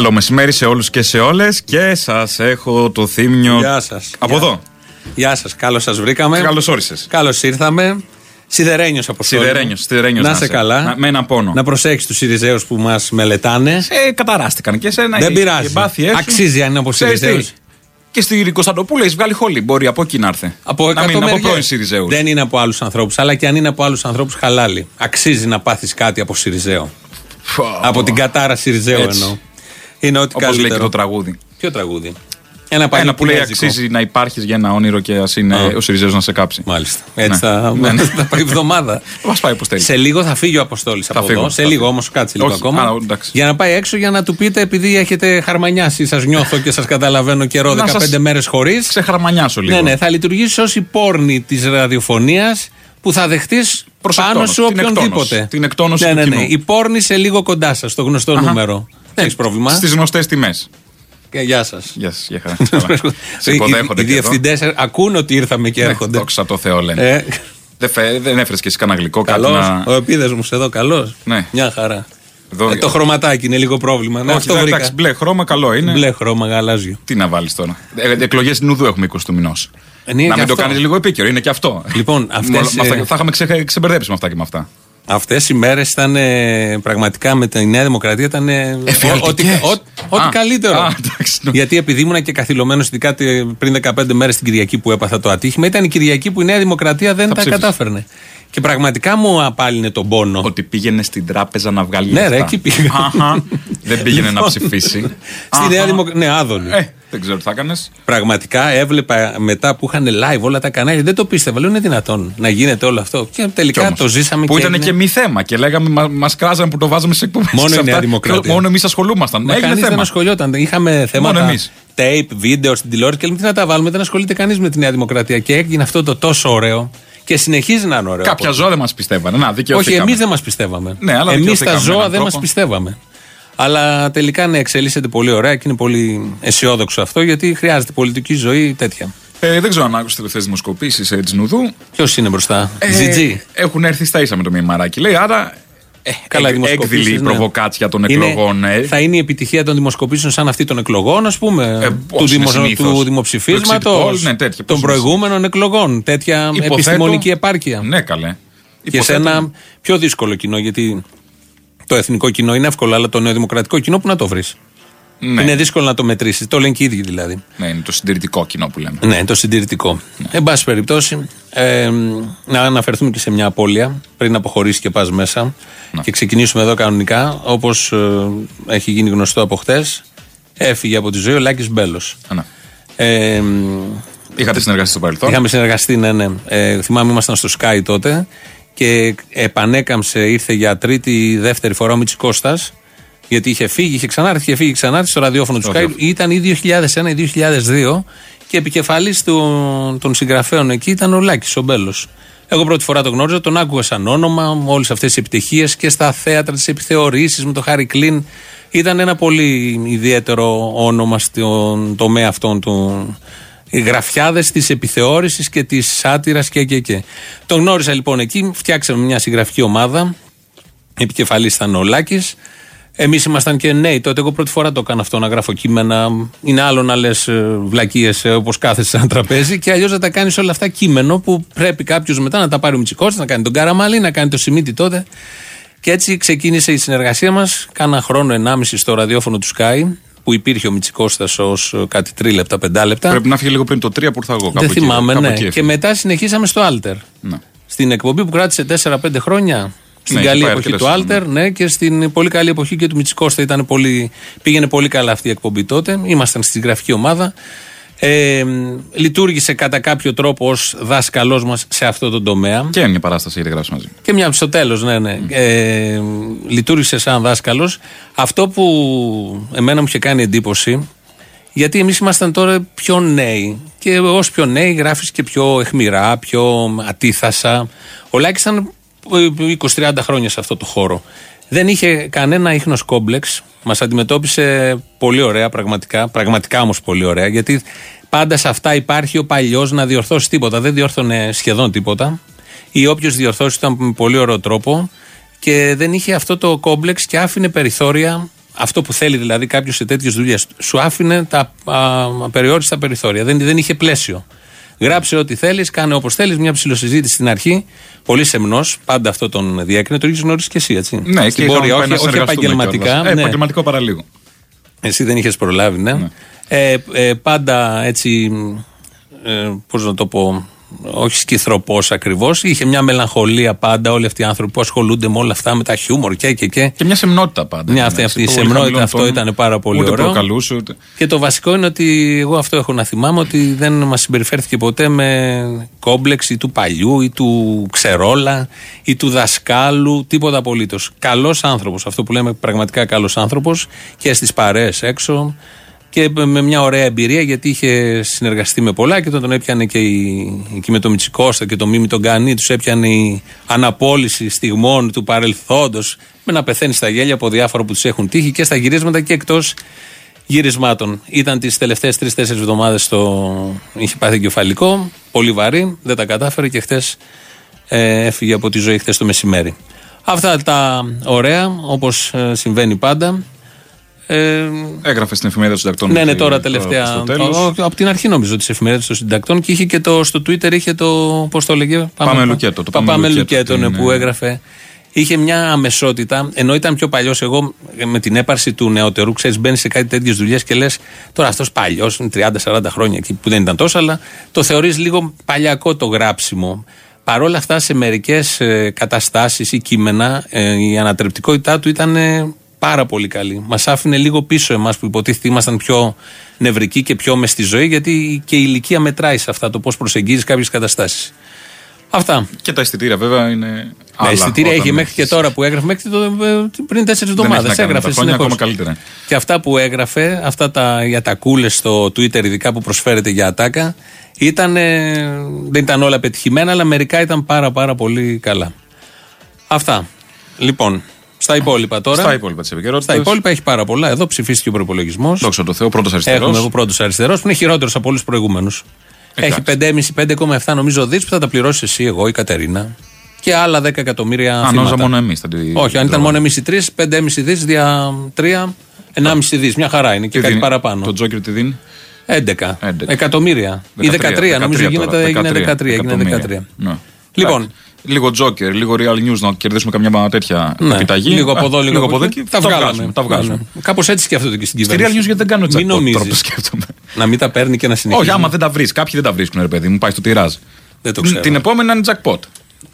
Καλό μεσημέρι σε όλους και σε όλες. Και σας έχω το θύμιο. Γεια σας. Από εδώ. Γεια σας. Καλώς σας βρήκαμε. Καλώς όρισες. Καλώς ήρθαμε. Σιδερένιος από Σιδερένιος, σιδερένιος. Να σε καλά. Να, με ένα πόνο. Να προσέξεις τους Σιριζέους που μας μελετάνε. Ε, καταράστηκαν και σε ένα Δεν πειράζει. Αξίζει αν είναι από Σιριζέους. Και στη Κωνσταντοπούλα έχεις βγάλει χολή. Μπορεί από εκεί να έρθει. Από να μην είναι από πρώην Σιριζέους. Δεν είναι από άλλους ανθρώπους. Αλλά και αν είναι από άλλους ανθρώπους, χαλάλι. Αξίζει να πάθεις κάτι από Σιριζέο. από την κατάρα Σιριζέου εννοώ. Είναι ό,τι Όπως λέει και το τραγούδι. Ποιο τραγούδι; Ένα, ένα που λέει αξίζει να υπάρχεις για ένα όνειρο και ας είναι Α. ο Σιριζέος να σε κάψει. Μάλιστα. Έτσι ναι. θα, ναι, ναι. θα πάει εβδομάδα. Μας πάει όπως Σε λίγο θα φύγει ο Αποστόλης από φύγω, εδώ. Σε λίγο όμως κάτσε λίγο ακόμα. Α, για να πάει έξω για να του πείτε επειδή έχετε χαρμανιάσει. Σας νιώθω και σας καταλαβαίνω καιρό 15 σας... μέρες χωρίς. Ξεχαρμανιάσω λίγο. Ναι, ναι, θα λειτουργήσει ως η πόρνη της ραδιοφωνίας που θα δεχτείς πάνω σου οποιονδήποτε. Την εκτόνωση ναι, ναι, ναι. Η πόρνη σε λίγο κοντά σας, το γνωστό νούμερο. Δεν έχει πρόβλημα; Στις γνωστές τιμές. Και γεια σας. Γεια σας, γεια χαρά. Οι διευθυντές ακούνε ότι ήρθαμε και ναι, έρχονται. Δόξα τω Θεώ λένε. Ε. Δεν έφερες και εσύ κανένα γλυκό Καλός. Ο επίδεσμος εδώ, καλός. Ναι. Μια χαρά. Εδώ... Ε, το χρωματάκι είναι λίγο πρόβλημα. Ναι, Όχι, εντάξει, μπλε χρώμα καλό είναι. Μπλε χρώμα, γαλάζιο. Τι να βάλεις τώρα. Ε, Εκλογές Νουδού έχουμε 20 του μηνός. Ε, να μην το κάνεις λίγο επίκαιρο, είναι και αυτό. Λοιπόν, αυτές, θα είχαμε ξεμπερδέψει με αυτά και με αυτά. Αυτές οι μέρες ήταν πραγματικά με τη Νέα Δημοκρατία ήταν. Ό,τι, ό,τι καλύτερο. Α, Γιατί επειδή ήμουν και καθυλωμένος ειδικά πριν 15 μέρες την Κυριακή που έπαθα το ατύχημα, ήταν η Κυριακή που η Νέα Δημοκρατία δεν τα κατάφερνε. Και πραγματικά μου απάλυνε τον πόνο. Ότι πήγαινε στην τράπεζα να βγάλει. Ναι, ρε, εκεί πήγε. δεν πήγαινε να λοιπόν, ψηφίσει. Στη Νέα Δημοκρατία. Ναι, άδωνη. Ε, δεν ξέρω τι θα έκανες. Πραγματικά έβλεπα μετά που είχαν live όλα τα κανάλια. Δεν το πίστευα. Λέω είναι δυνατόν να γίνεται όλο αυτό. Και τελικά όμως, το ζήσαμε Που και ήταν και μη θέμα και λέγαμε μα μας κράζαν που το βάζαμε σε εκπομπές. Μόνο η Νέα Δημοκρατία. Μόνο εμείς ασχολούμασταν. Μα κανείς δεν ασχολιόταν. Είχαμε θέματα. Tape, βίντεο στην τηλεόραση και λέμε τι να τα βάλουμε. Δεν ασχολείται κανείς με τη Νέα Δημοκρατία. Και έγινε αυτό το τόσο ωραίο. Και συνεχίζει να είναι ωραίο. Κάποια ζώα δεν μας πιστεύανε. Να, Όχι, εμείς δεν μας πιστεύαμε. Ναι, εμείς τα ζώα δεν μας πιστεύαμε. Αλλά τελικά ναι, εξελίσσεται πολύ ωραία και είναι πολύ αισιόδοξο αυτό γιατί χρειάζεται πολιτική ζωή τέτοια. Ε, δεν ξέρω αν άκουσες τελευταίες δημοσκοπήσεις ε, της Νουδού. Ποιος είναι μπροστά, ε, Έχουν έρθει στα ίσα με το Μημαράκι. Λέει άρα ε, Καλά, ε, έκδηλη ναι. προβοκάτσια των εκλογών. Είναι, Θα είναι η επιτυχία των δημοσκοπήσεων σαν αυτή των εκλογών, ας πούμε. Ε, του, δημο, του δημοψηφίσματος. Ναι, των προηγούμενων εκλογών. Τέτοια Υποθέτω, επιστημονική επάρκεια. Ναι, καλέ. Και σε ένα πιο δύσκολο κοινό, γιατί το εθνικό κοινό είναι εύκολο, αλλά το νεοδημοκρατικό κοινό που να το βρεις; Ναι. Είναι δύσκολο να το μετρήσεις. Το λένε και οι ίδιοι δηλαδή. Ναι, είναι το συντηρητικό κοινό που λέμε. Ναι, το συντηρητικό. Ναι. Εν πάση περιπτώσει, ε, να αναφερθούμε και σε μια απώλεια πριν αποχωρήσει και πας μέσα ναι. και ξεκινήσουμε εδώ κανονικά. Όπως ε, έχει γίνει γνωστό από χτες, έφυγε από τη ζωή ο Λάκης Μπέλος. Ναι. Ε, Είχατε συνεργαστεί στο παρελθόν; Είχαμε συνεργαστεί, ναι, ναι. Ε, θυμάμαι, ήμασταν στο Sky τότε και επανέκαμψε, ήρθε για τρίτη ή δεύτερη φορά ο Μίτσι Κώστας γιατί είχε φύγει, είχε ξανάρθει, είχε φύγει, ξανάρθει στο ραδιόφωνο του Skype. Ήταν ή 2001 ή 2002 και επικεφαλής των συγγραφέων εκεί ήταν ο Λάκης ο Μπέλος. Εγώ πρώτη φορά τον γνώριζα, τον άκουγα σαν όνομα, όλες αυτές τι επιτυχίες και στα θέατρα, τις επιθεωρήσεις με το Χάρη Κλίν. Ήταν ένα πολύ ιδιαίτερο όνομα στον τομέα αυτόν του. Οι γραφιάδες της επιθεώρησης και της σάτυρας και, και, και. Τον γνώρισα λοιπόν εκεί, φτιάξαμε μια συγγραφική ομάδα. Επικεφαλής ήταν ο Λάκης. Εμείς ήμασταν και νέοι τότε. Εγώ πρώτη φορά το έκανα αυτό να γράφω κείμενα. Είναι άλλο να λες βλακίες όπως κάθεσαι σε ένα τραπέζι και αλλιώς να τα κάνεις όλα αυτά κείμενο που πρέπει κάποιος μετά να τα πάρει ο Μητσικότη, να κάνει τον Καραμαλή, να κάνει το Σιμίτι τότε. Και έτσι ξεκίνησε η συνεργασία μας. Κάνα χρόνο ενάμιση στο ραδιόφωνο του Sky που υπήρχε ο Μητσικώστας ως κάτι τρίλεπτα, πεντάλεπτα. Πρέπει να φύγει λίγο πριν το τρία που ήρθα εγώ. Δεν θυμάμαι, ναι. Και μετά συνεχίσαμε στο Alter. Ναι. Στην εκπομπή που κράτησε 4-5 χρόνια. Στην ναι, καλή εποχή του Άλτερ, ναι, και στην πολύ καλή εποχή και του Μητσικώστα. Ήταν πολύ, πήγαινε πολύ καλά αυτή η εκπομπή τότε. Ήμασταν στη γραφική ομάδα. Ε, λειτουργήσε κατά κάποιο τρόπο ως δάσκαλός μας σε αυτό το τομέα. Και μια παράσταση ήδη γράψει μαζί. Και μια στο τέλος, ναι, ναι. Mm. Ε, λειτουργήσε σαν δάσκαλος. Αυτό που εμένα μου είχε κάνει εντύπωση, γιατί εμείς ήμασταν τώρα πιο νέοι. Και ως πιο νέοι γράφεις και πιο εχμηρά, πιο ατίθασα. Ο Λάκης ήταν 20-30 χρόνια σε αυτό το χώρο. Δεν είχε κανένα ίχνος κόμπλεξ. Μας αντιμετώπισε πολύ ωραία, πραγματικά. Πραγματικά όμως πολύ ωραία, γιατί πάντα σε αυτά υπάρχει ο παλιός να διορθώσει τίποτα. Δεν διόρθωνε σχεδόν τίποτα. Ή όποιος διορθώσει ήταν με πολύ ωραίο τρόπο και δεν είχε αυτό το κόμπλεξ και άφηνε περιθώρια αυτό που θέλει δηλαδή κάποιος σε τέτοιες δουλειές. Σου άφηνε τα απεριόριστα περιθώρια. Δεν, δεν είχε πλαίσιο. Γράψε ό,τι θέλεις, κάνε όπως θέλεις. Μια ψηλοσυζήτηση στην αρχή. Πολύ σεμνός, πάντα αυτό τον διέκρινε. Το έχεις γνωρίσει και εσύ, έτσι. Ναι, στην και πορεία, όχι, όχι επαγγελματικά. Ε, ναι. Επαγγελματικό παραλίγο. Εσύ δεν είχες προλάβει, ναι. ναι. Ε, ε, πάντα έτσι. Ε, Πώς να το πω όχι σκυθροπός ακριβώς. Είχε μια μελαγχολία πάντα όλοι αυτοί οι άνθρωποι που ασχολούνται με όλα αυτά, με τα χιούμορ και και και. Και μια σεμνότητα πάντα. Μια αυτή, αυτή η σεμνότητα αυτό ήταν πάρα πολύ ούτε ωραίο. Προκαλούσε, ούτε. Και το βασικό είναι ότι εγώ αυτό έχω να θυμάμαι ότι δεν μας συμπεριφέρθηκε ποτέ με κόμπλεξ ή του παλιού ή του ξερόλα ή του δασκάλου, τίποτα απολύτως. Καλός άνθρωπος, αυτό που λέμε πραγματικά καλός άνθρωπος και στις παρέες έξω και με μια ωραία εμπειρία γιατί είχε συνεργαστεί με πολλά και όταν τον έπιανε και, η, και με το Μιτσικώστα και το Μίμη τον Κανή τους έπιανε η αναπόλυση στιγμών του παρελθόντος με να πεθαίνει στα γέλια από διάφορα που τους έχουν τύχει και στα γυρίσματα και εκτός γυρισμάτων. Ήταν τις τελευταίες τρει-τέσσερι εβδομάδες στο... είχε πάθει κεφαλικό, πολύ βαρύ, δεν τα κατάφερε και χθες ε, έφυγε από τη ζωή χθες το μεσημέρι. Αυτά τα ωραία, όπως ε, συμβαίνει πάντα. Ε, Έγραφε στην εφημερίδα των συντακτών. Ναι, ναι, τώρα τελευταία. Το, από την αρχή νομίζω τη εφημερίδα των συντακτών και είχε και το, στο Twitter είχε το. Πώς το λέγε, Πάμε, πάμε Λουκέτο. Το Πάμε, Λουκέτο, ναι, που έγραφε. Είχε μια αμεσότητα, ενώ ήταν πιο παλιός. Εγώ με την έπαρση του νεότερου, ξέρεις, μπαίνει σε κάτι τέτοιες δουλειές και λες τώρα αυτός παλιός, είναι 30-40 χρόνια εκεί που δεν ήταν τόσο, αλλά το θεωρείς λίγο παλιακό το γράψιμο. Παρ' όλα αυτά, σε μερικές ε, καταστάσεις ή κείμενα, ε, η ανατρεπτικότητά του ήταν πάρα πολύ καλή. Μας άφηνε λίγο πίσω εμάς που υποτίθεται ήμασταν πιο νευρικοί και πιο μες στη ζωή, γιατί και η ηλικία μετράει σε αυτά, το πώς προσεγγίζεις κάποιες καταστάσεις. Αυτά. Και τα αισθητήρια βέβαια είναι. Τα αισθητήρια έχει μέχρι και τώρα που έγραφε, μέχρι το, πριν τέσσερις εβδομάδες. Έγραφε συνεχώς. ακόμα καλύτερα. Και αυτά που έγραφε, αυτά τα, για τα κούλε στο Twitter, ειδικά που προσφέρεται για ατάκα, ήταν, δεν ήταν όλα πετυχημένα, αλλά μερικά ήταν πάρα πάρα πολύ καλά. Αυτά. Λοιπόν, στα υπόλοιπα τώρα. Στα υπόλοιπα της επικαιρότητας. Στα υπόλοιπα έχει πάρα πολλά. Εδώ ψηφίστηκε ο προπολογισμός. Δόξα τω Θεώ, πρώτος αριστερός. Έχουμε εγώ πρώτος αριστερός που είναι χειρότερος από όλους τους προηγούμενους. Έχει 5,5-5,7 νομίζω δι που θα τα πληρώσει εσύ, εγώ, η Κατερίνα. Και άλλα 10 εκατομμύρια. Αν νόμιζα μόνο εμείς θα τη Όχι, αν ήταν μόνο εμείς οι τρεις, 5,5 δι δια 3, 1,5 δι. Μια χαρά είναι και κάτι παραπάνω. Το Τζόκερ τι δίνει; 11. 11. Εκατομμύρια. 13, Ή 13, 13 νομίζω γίνεται, 13, έγινε 13. Ναι. Λοιπόν, λίγο Joker, λίγο Real News να κερδίσουμε καμιά τέτοια ναι. επιταγή. Λίγο από εδώ, λίγο, λίγο από εδώ και τα βγάζουμε. Τα βγάζουμε. Ναι, ναι. Κάπως έτσι σκέφτονται και στην κυβέρνηση. Στη Real News γιατί δεν κάνω έτσι τρόπο σκέφτομαι. Να μην τα παίρνει και να συνεχίζει. Όχι, άμα δεν τα βρεις. Κάποιοι δεν τα βρίσκουν, ρε παιδί μου, πάει στο τυράζ. Δεν το ξέρω. Την επόμενη είναι jackpot.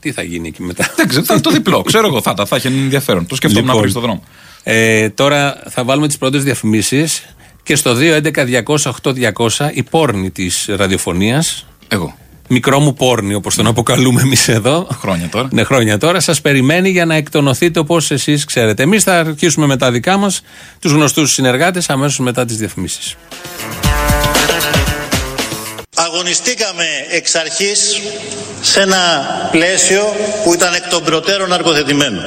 Τι θα γίνει εκεί μετά; Δεν ξέρω, θα το διπλό. Ξέρω εγώ, θα, θα, θα έχει ενδιαφέρον. Το σκεφτόμουν να λοιπόν, βρει στον δρόμο. Ε, τώρα θα βάλουμε τις πρώτες διαφημίσεις και στο 2.11.200.8.200 η πόρνη της ραδιοφωνίας. Εγώ μικρό μου πόρνη, όπως τον αποκαλούμε εμείς εδώ. Χρόνια τώρα. Ναι, χρόνια τώρα. Σας περιμένει για να εκτονωθείτε όπως εσείς ξέρετε. Εμείς θα αρχίσουμε με τα δικά μας, τους γνωστούς συνεργάτες, αμέσως μετά τις διαφημίσεις. Αγωνιστήκαμε εξ αρχής σε ένα πλαίσιο που ήταν εκ των προτέρων αρκοθετημένο.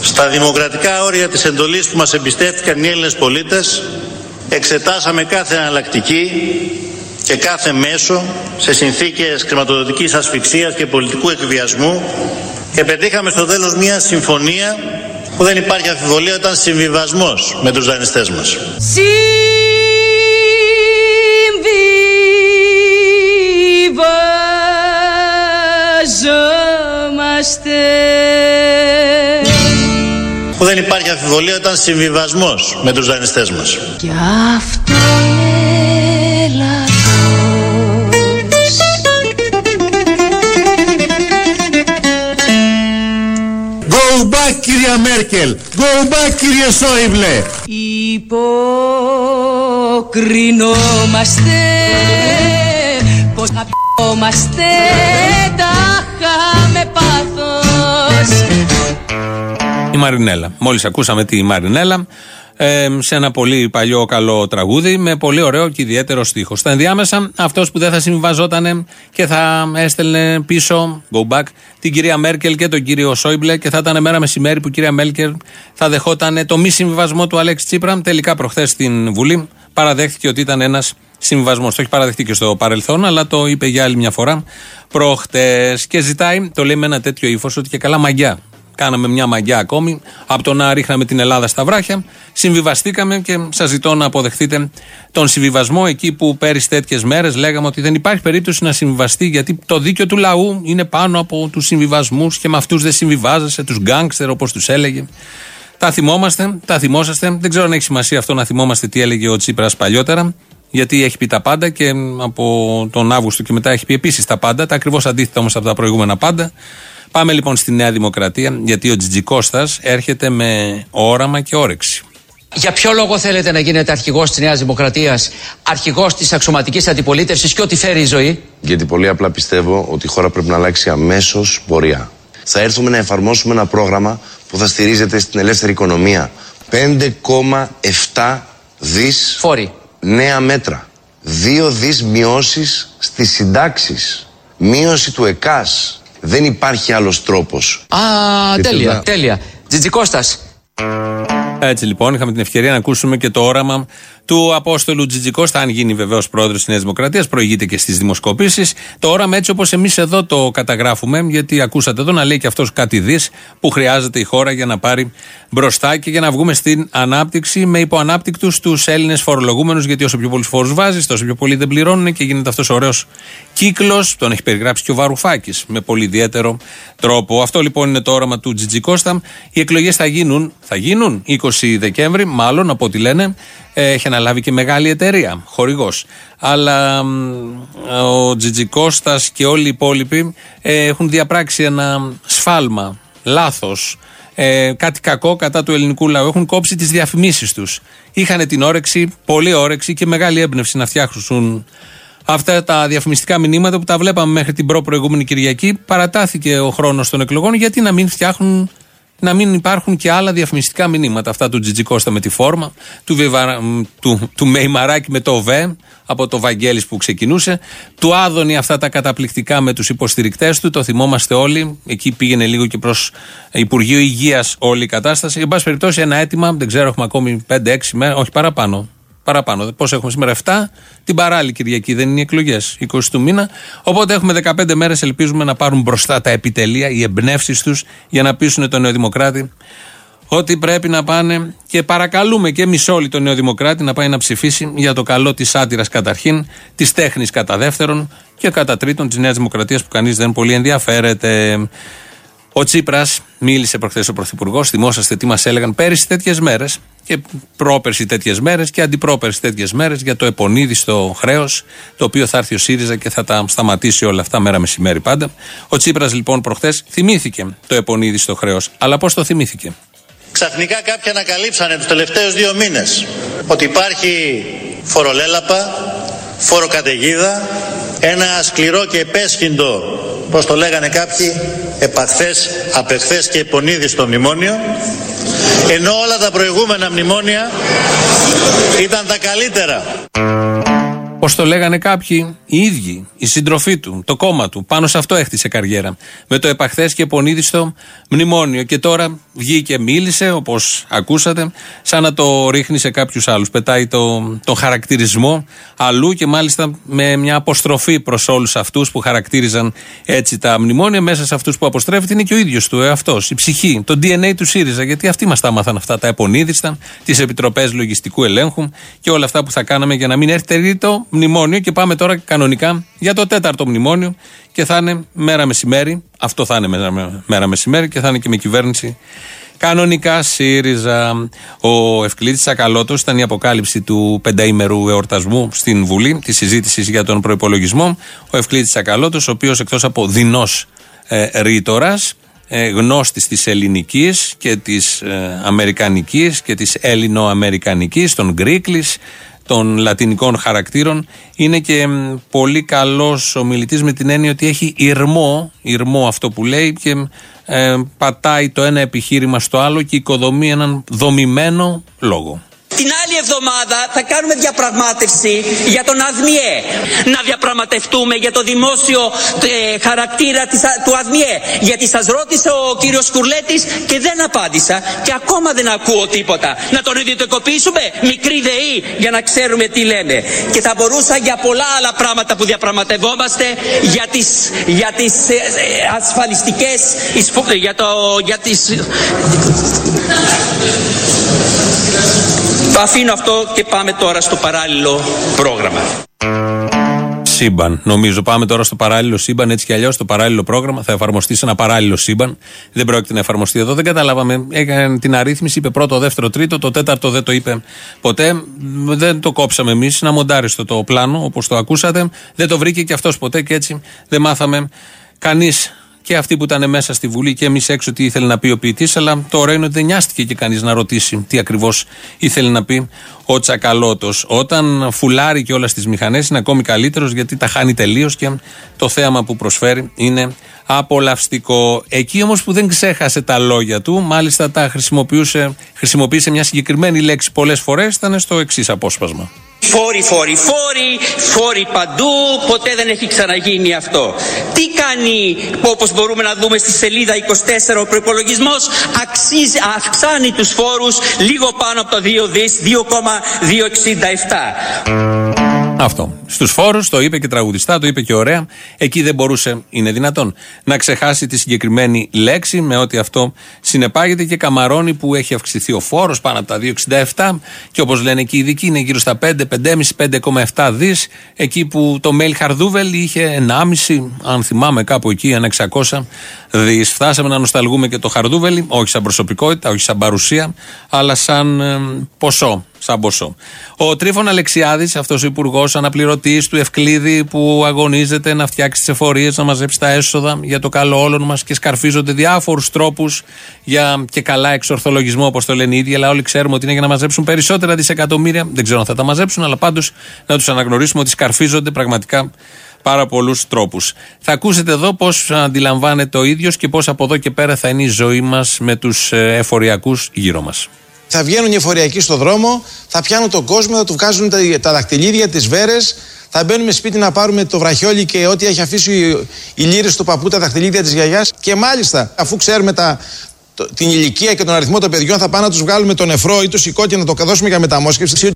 Στα δημοκρατικά όρια της εντολής που μας εμπιστεύτηκαν οι Έλληνες πολίτες εξετάσαμε κάθε εναλλακτική και κάθε μέσο σε συνθήκες χρηματοδοτικής ασφυξίας και πολιτικού εκβιασμού και πετύχαμε στο τέλος μια συμφωνία που δεν υπάρχει αφιβολία ήταν συμβιβασμός με τους δανειστές μας. Συμβιβαζόμαστε που δεν υπάρχει αφιβολία ήταν συμβιβασμός με τους δανειστές μας. Και αυτό back κυρία Μέρκελ. Go back κύριε Σόιμπλε. Υποκρινόμαστε πως να πιόμαστε τα χάμε πάθος. Η Μαρινέλα. Μόλις ακούσαμε τη Μαρινέλα ε, σε ένα πολύ παλιό καλό τραγούδι με πολύ ωραίο και ιδιαίτερο στίχο. Στα ενδιάμεσα, αυτός που δεν θα συμβιβαζόταν και θα έστελνε πίσω, go back, την κυρία Μέρκελ και τον κύριο Σόιμπλε και θα ήταν μέρα μεσημέρι που η κυρία Μέρκελ θα δεχόταν το μη συμβιβασμό του Αλέξη Τσίπρα. Τελικά προχθές στην Βουλή παραδέχτηκε ότι ήταν ένας συμβιβασμός. Το έχει παραδεχτεί και στο παρελθόν, αλλά το είπε για άλλη μια φορά προχτέ. Και ζητάει, το λέει με ένα τέτοιο ύφος, ότι και καλά μαγιά κάναμε μια μαγιά ακόμη. Από το να ρίχναμε την Ελλάδα στα βράχια, συμβιβαστήκαμε και σας ζητώ να αποδεχτείτε τον συμβιβασμό εκεί που πέρυσι τέτοιες μέρες λέγαμε ότι δεν υπάρχει περίπτωση να συμβιβαστεί γιατί το δίκαιο του λαού είναι πάνω από τους συμβιβασμούς και με αυτούς δεν συμβιβάζεσαι, τους γκάγκστερ όπως τους έλεγε. Τα θυμόμαστε, τα θυμόσαστε. Δεν ξέρω αν έχει σημασία αυτό να θυμόμαστε τι έλεγε ο Τσίπρας παλιότερα γιατί έχει πει τα πάντα και από τον Αύγουστο και μετά έχει πει επίσης τα πάντα. Τα ακριβώς αντίθετα όμως από τα προηγούμενα πάντα. Πάμε λοιπόν στη Νέα Δημοκρατία, γιατί ο Τζιτζικώστας έρχεται με όραμα και όρεξη. Για ποιο λόγο θέλετε να γίνετε αρχηγός της Νέας Δημοκρατίας, αρχηγός της αξιωματικής αντιπολίτευσης και ό,τι φέρει η ζωή; Γιατί πολύ απλά πιστεύω ότι η χώρα πρέπει να αλλάξει αμέσως πορεία. Θα έρθουμε να εφαρμόσουμε ένα πρόγραμμα που θα στηρίζεται στην ελεύθερη οικονομία. 5,7 δις. Φόροι νέα μέτρα. Δύο δις μειώσεις στις συντάξεις. Μείωση του ΕΚΑΣ. Δεν υπάρχει άλλος τρόπος. Α, τέλεια, τέλεια. Τζιτζικώστας. Έτσι λοιπόν, είχαμε την ευκαιρία να ακούσουμε και το όραμα του Απόστολου Τζιτζικώστα, αν γίνει βεβαίως πρόεδρος της Νέας Δημοκρατίας, προηγείται και στις δημοσκοπήσεις. Το όραμα έτσι όπως εμείς εδώ το καταγράφουμε, γιατί ακούσατε εδώ να λέει και αυτός κάτι δις που χρειάζεται η χώρα για να πάρει μπροστά και για να βγούμε στην ανάπτυξη με υποανάπτυκτους τους Έλληνες φορολογούμενους, γιατί όσο πιο πολλούς φόρους βάζεις, τόσο πιο πολλοί δεν πληρώνουν και γίνεται αυτός ο ωραίος κύκλος. Τον έχει περιγράψει και ο Βαρουφάκης με πολύ ιδιαίτερο τρόπο. Αυτό λοιπόν είναι το όραμα του Τζιτζικώστα. Οι εκλογές θα γίνουν, θα γίνουν 20 Δεκέμβρη, μάλλον από ό,τι λένε. Έχει αναλάβει και μεγάλη εταιρεία, χορηγός. Αλλά ο Τζιτζικώστα και όλοι οι υπόλοιποι ε, έχουν διαπράξει ένα σφάλμα, λάθος, ε, κάτι κακό κατά του ελληνικού λαού. Έχουν κόψει τις διαφημίσεις τους. Είχαν την όρεξη, πολύ όρεξη και μεγάλη έμπνευση να φτιάξουν αυτά τα διαφημιστικά μηνύματα που τα βλέπαμε μέχρι την προ-προηγούμενη Κυριακή. Παρατάθηκε ο χρόνος των εκλογών, γιατί να μην φτιάχνουν να μην υπάρχουν και άλλα διαφημιστικά μηνύματα. Αυτά του Τζιτζικώστα με τη φόρμα, του, Βιβαρα, του, του Μεϊμαράκη με το ΒΕ, από το Βαγγέλης που ξεκινούσε, του Άδωνη αυτά τα καταπληκτικά με τους υποστηρικτές του. Το θυμόμαστε όλοι. Εκεί πήγαινε λίγο και προς Υπουργείο Υγείας όλη η κατάσταση. Εν πάση περιπτώσει, ένα αίτημα, δεν ξέρω, έχουμε ακόμη 5-6 μέρε, όχι παραπάνω, Παραπάνω. Πώς έχουμε σήμερα, 7. Την παράλληλη Κυριακή δεν είναι οι εκλογές, 20 του μήνα. Οπότε έχουμε 15 μέρες, ελπίζουμε να πάρουν μπροστά τα επιτελεία, οι εμπνεύσεις τους για να πείσουν τον Νεοδημοκράτη ότι πρέπει να πάνε και παρακαλούμε και εμείς όλοι τον Νεοδημοκράτη να πάει να ψηφίσει για το καλό της άτυρα καταρχήν, της τέχνης κατά δεύτερον και κατά τρίτον της Νέας Δημοκρατίας που κανείς δεν πολύ ενδιαφέρεται. Ο Τσίπρας μίλησε προχθές ο Πρωθυπουργός. Θυμόσαστε τι μας έλεγαν πέρυσι τέτοιες μέρες και πρόπερσι τέτοιες μέρες και αντιπρόπερσι τέτοιες μέρες για το επονίδιστο χρέος, το οποίο θα έρθει ο ΣΥΡΙΖΑ και θα τα σταματήσει όλα αυτά μέρα μεσημέρι πάντα. Ο Τσίπρας λοιπόν προχθές θυμήθηκε το επονίδιστο χρέος. Αλλά πώς το θυμήθηκε; Ξαφνικά κάποιοι ανακαλύψανε τους τελευταίους δύο μήνες ότι υπάρχει φορολέλαπα, φοροκαταιγίδα, ένα σκληρό και επέσχυντο, πώς το λέγανε κάποιοι, επαχθές, απεχθές και επονίδιστο μνημόνιο, ενώ όλα τα προηγούμενα μνημόνια ήταν τα καλύτερα. Πώς το λέγανε κάποιοι, οι ίδιοι, η συντροφή του, το κόμμα του. Πάνω σε αυτό έχτισε καριέρα. Με το επαχθές και πονίδιστο μνημόνιο. Και τώρα βγήκε, μίλησε, όπως ακούσατε, σαν να το ρίχνει σε κάποιους άλλους. Πετάει το, το χαρακτηρισμό αλλού και μάλιστα με μια αποστροφή προς όλους αυτούς που χαρακτήριζαν έτσι τα μνημόνια. Μέσα σε αυτούς που αποστρέφεται είναι και ο ίδιος του εαυτό, η ψυχή, το DNA του ΣΥΡΙΖΑ. Γιατί αυτοί μας τα έμαθαν αυτά τα επονίδιστα, τις επιτροπές λογιστικού ελέγχου και όλα αυτά που θα κάναμε για να μην έρθει τρίτο μνημόνιο. Και πάμε τώρα κανονικά για το τέταρτο μνημόνιο και θα είναι μέρα μεσημέρι. Αυτό θα είναι μέρα, μέρα μεσημέρι και θα είναι και με κυβέρνηση Κανονικά ΣΥΡΙΖΑ. Ο Ευκλήτης Ακαλώτος ήταν η αποκάλυψη του πενταήμερου εορτασμού στην Βουλή, της συζήτησης για τον προπολογισμό. Ο Ευκλήτης Ακαλώτος, ο οποίος εκτός από δεινός ε, ρήτορας, ε, γνώστης της ελληνικής και της ε, αμερικανικής και της ελληνοαμερικανικής, των Γκρίκλης, των λατινικών χαρακτήρων. Είναι και πολύ καλός ομιλητής με την έννοια ότι έχει ηρμό, ηρμό αυτό που λέει και ε, πατάει το ένα επιχείρημα στο άλλο και οικοδομεί έναν δομημένο λόγο. Την άλλη εβδομάδα θα κάνουμε διαπραγμάτευση για τον ΑΔΜΙΕ. Να διαπραγματευτούμε για το δημόσιο ε, χαρακτήρα της, του ΑΔΜΙΕ. Γιατί σας ρώτησε ο κύριος Κουρλέτης και δεν απάντησα και ακόμα δεν ακούω τίποτα. Να τον ιδιωτικοποιήσουμε μικρή ΔΕΗ για να ξέρουμε τι λέμε. Και θα μπορούσα για πολλά άλλα πράγματα που διαπραγματευόμαστε για τις, για τις ε, ε, ασφαλιστικές για, το, για τις το αφήνω αυτό και πάμε τώρα στο παράλληλο πρόγραμμα. Σύμπαν. Νομίζω πάμε τώρα στο παράλληλο σύμπαν. Έτσι κι αλλιώς το παράλληλο πρόγραμμα θα εφαρμοστεί σε ένα παράλληλο σύμπαν. Δεν πρόκειται να εφαρμοστεί εδώ. Δεν καταλάβαμε. Έκανε την αρρύθμιση, είπε πρώτο, δεύτερο, τρίτο. Το τέταρτο δεν το είπε ποτέ. Δεν το κόψαμε εμείς. Να μοντάριστο το πλάνο όπως το ακούσατε. Δεν το βρήκε και αυτός ποτέ και έτσι δεν μάθαμε κανείς και αυτοί που ήταν μέσα στη Βουλή και εμείς έξω τι ήθελε να πει ο ποιητής. Αλλά τώρα είναι ότι δεν νοιάστηκε και κανείς να ρωτήσει τι ακριβώς ήθελε να πει ο Τσακαλώτος. Όταν φουλάρει και όλα στις μηχανές είναι ακόμη καλύτερος γιατί τα χάνει τελείως και το θέαμα που προσφέρει είναι απολαυστικό. Εκεί όμως που δεν ξέχασε τα λόγια του, μάλιστα τα χρησιμοποιούσε, χρησιμοποίησε μια συγκεκριμένη λέξη πολλές φορές, ήταν στο εξής απόσπασμα. Φόροι, φόροι, φόροι, φόροι παντού, ποτέ δεν έχει ξαναγίνει αυτό. Τι κάνει, όπως μπορούμε να δούμε στη σελίδα 24, ο προπολογισμό αυξάνει τους φόρους λίγο πάνω από το 2 δις, 2,267. Αυτό. Στους φόρους το είπε και τραγουδιστά, το είπε και ωραία. Εκεί δεν μπορούσε, είναι δυνατόν, να ξεχάσει τη συγκεκριμένη λέξη με ό,τι αυτό συνεπάγεται και καμαρώνει που έχει αυξηθεί ο φόρος πάνω από τα 2,67 και όπως λένε και οι ειδικοί είναι γύρω στα 5, 5,5, 5,7 δις. Εκεί που το Μέιλ Χαρδούβελ είχε 1,5, αν θυμάμαι κάπου εκεί, ένα 600 δις. Φτάσαμε να νοσταλγούμε και το Χαρδούβελ, όχι σαν προσωπικότητα, όχι σαν παρουσία, αλλά σαν ε, ποσό σαν ποσό. Ο Τρίφων Αλεξιάδης, αυτός ο υπουργός αναπληρωτής του Ευκλήδη που αγωνίζεται να φτιάξει τις εφορίες, να μαζέψει τα έσοδα για το καλό όλων μας και σκαρφίζονται διάφορους τρόπους για και καλά εξορθολογισμό, όπως το λένε οι ίδιοι. Αλλά όλοι ξέρουμε ότι είναι για να μαζέψουν περισσότερα δισεκατομμύρια. Δεν ξέρω αν θα τα μαζέψουν, αλλά πάντως να τους αναγνωρίσουμε ότι σκαρφίζονται πραγματικά πάρα πολλούς τρόπους. Θα ακούσετε εδώ πώς αντιλαμβάνεται ο ίδιος και πώς από εδώ και πέρα θα είναι η ζωή μας με τους ε, εφοριακούς γύρω μας. Θα βγαίνουν οι εφοριακοί στο δρόμο, θα πιάνουν τον κόσμο, θα του βγάζουν τα, τα δαχτυλίδια, τις βέρες, θα μπαίνουμε σπίτι να πάρουμε το βραχιόλι και ό,τι έχει αφήσει η λύρε του παππού, τα δαχτυλίδια της γιαγιάς. Και μάλιστα, αφού ξέρουμε τα, την ηλικία και τον αριθμό των παιδιών, θα πάμε να τους βγάλουμε τον νεφρό ή το σηκώ και να το δώσουμε για μεταμόσχευση.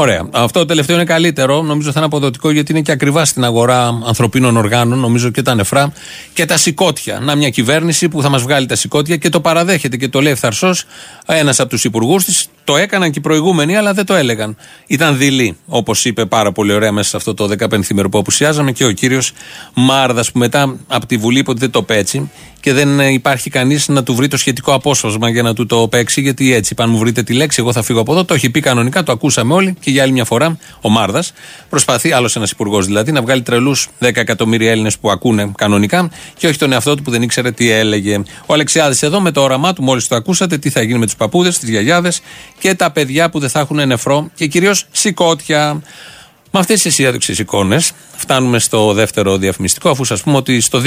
Ωραία. Αυτό το τελευταίο είναι καλύτερο. Νομίζω θα είναι αποδοτικό γιατί είναι και ακριβά στην αγορά ανθρωπίνων οργάνων. Νομίζω και τα νεφρά και τα σηκώτια. Να μια κυβέρνηση που θα μας βγάλει τα σηκώτια και το παραδέχεται και το λέει ευθαρσός. Ένας από τους υπουργούς της. Το έκαναν και οι προηγούμενοι, αλλά δεν το έλεγαν. Ήταν δειλή, όπως είπε πάρα πολύ ωραία μέσα σε αυτό το 15 μέρο που απουσιάζαμε και ο κύριος Μάρδας που μετά από τη Βουλή είπε ότι δεν το πέτσι και δεν υπάρχει κανείς να του βρει το σχετικό απόσπασμα για να του το παίξει. Γιατί έτσι, αν μου βρείτε τη λέξη, εγώ θα φύγω από εδώ. Το έχει πει κανονικά, το ακούσαμε όλοι και για άλλη μια φορά ο Μάρδας προσπαθεί, άλλος ένας υπουργός δηλαδή, να βγάλει τρελούς 10 εκατομμύρια Έλληνες που ακούνε κανονικά και όχι τον εαυτό του που δεν ήξερε τι έλεγε. Ο Αλεξιάδης εδώ με το όραμά του, μόλις το ακούσατε, τι θα γίνει με τους παππούδες, τις γιαγιάδες και τα παιδιά που δεν θα έχουν νεφρό και κυρίως σηκώτια. Με αυτές τι αισιόδοξε εικόνες, φτάνουμε στο δεύτερο διαφημιστικό, αφού σας πούμε ότι στο